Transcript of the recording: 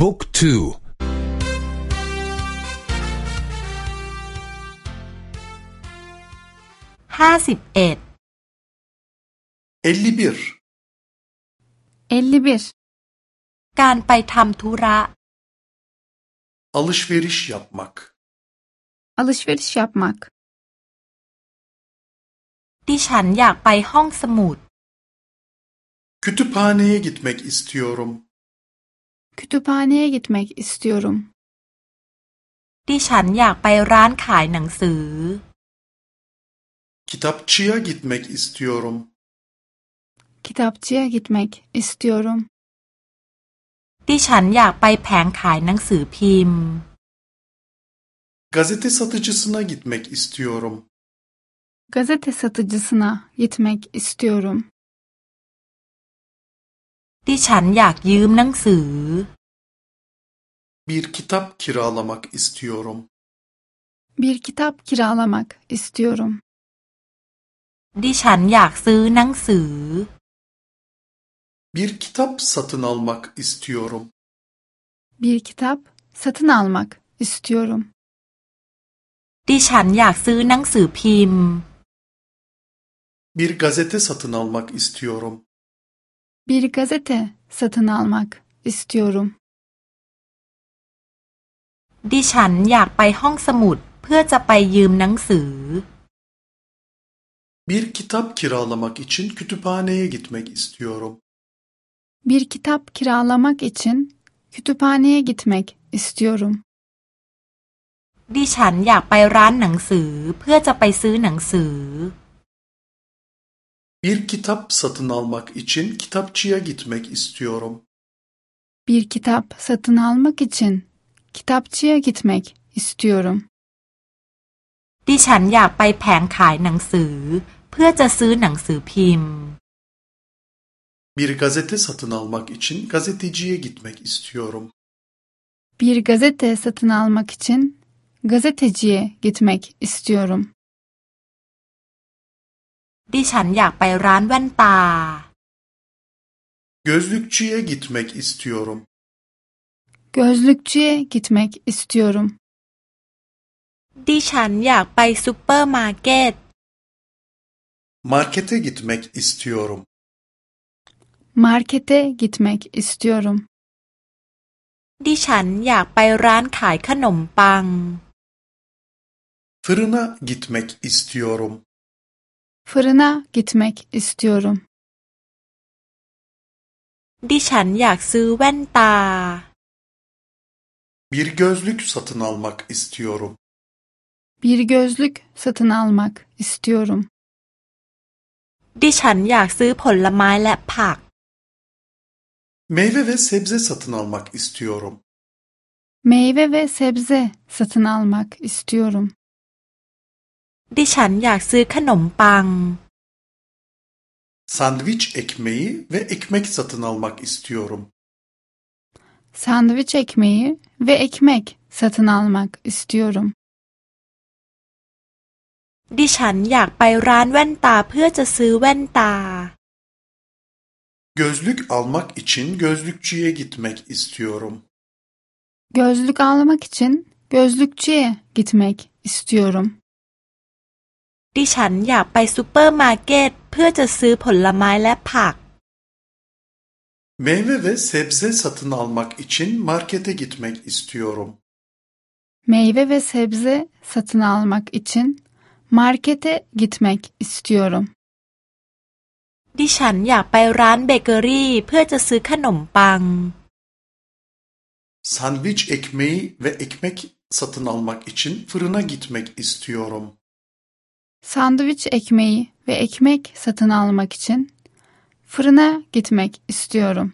บุ๊กทู ห้าสิบเอ็ด 51 51 การไปทำธุระ alışveriş yapmak alışveriş yapmak ดิฉันอยากไปห้องสมุด kütüphaneye gitmek istiyorum kütüphaneye gitmek istiyorum ดิฉันอยากไปร้านขายหนังสือ kitapçıya gitmek istiyorum kitapçıya gitmek istiyorum ดิฉันอยากไปแผงขายหนังสือพิมพ์ gazete satıcısına gitmek istiyorum gazete satıcısına gitmek istiyorum ดิฉันอยากยืมหนังสือ bir kitap kiralamak istiyorum bir kitap kiralamak istiyorum ดิฉันอยากซื้อหนังสือ bir kitap satın almak istiyorum bir kitap satın almak istiyorum ดิฉันอยากซื้อหนังสือพิมพ์ bir gazete satın almak istiyorum Bir gazete satın almak istiyorum ดิฉันอยากไปห้องสมุดเพื่อจะไปยืมหนังสือ bir kitap kiralamak için kütüphaneye gitmek istiyorum bir kitap kiralamak için kütüphaneye gitmek istiyorum ดิฉันอยากไปร้านหนังสือเพื่อจะไปซื้อหนังสือ bir kitap satın almak için kitapçıya gitmek istiyorum bir kitap satın almak için kitapçıya gitmek istiyorum ดิฉันอยากไปแผงขายหนังสือ เพื่อจะซื้อหนังสือพิมพ์ bir gazete satın almak için gazeteciye gitmek istiyorum bir gazete satın almak için gazeteciye gitmek istiyorum ดิฉันอยากไปร้านแว่นตา gözlükçüye gitmek istiyorum gözlükçüye gitmek istiyorum ดิฉันอยากไปซูเปอร์มาร์เก็ต markete gitmek istiyorum markete gitmek istiyorum ดิฉันอยากไปร้านขายขนมปัง fırına gitmek istiyorum fırına gitmek istiyorum ดิฉันอยากซื้อแว่นตา bir gözlük satın almak istiyorum bir gözlük satın almak istiyorum ดิฉันอยากซื้อผลไม้และผัก meyve ve sebze satın almak istiyorum meyve ve sebze satın almak istiyorum ดิฉันอยากซื้อขนมปัง sandviç ekmeği ve ekmek satın almak istiyorum sandviç ekmeği ve ekmek satın almak istiyorum ดิฉันอยากไปร้านแว่นตาเพื่อจะซื้อแว่นตา gözlük almak için gözlükçüye gitmek istiyorum gözlük almak için gözlükçüye gitmek istiyorum ดิฉันอยากไปซูเปอร์มาร์เก็ตเพื่อจะซื้อผลไม้และผัก meyve ve sebze satın almak için markete gitmek istiyorum meyve ve sebze satın almak için markete gitmek istiyorum ดิฉันอยากไปร้านเบเกอรี่เพื่อจะซื้อขนมปัง sandviç ekmeği ve ekmek satın almak için fırına gitmek istiyorum sandviç ekmeği ve ekmek satın almak için fırına gitmek istiyorum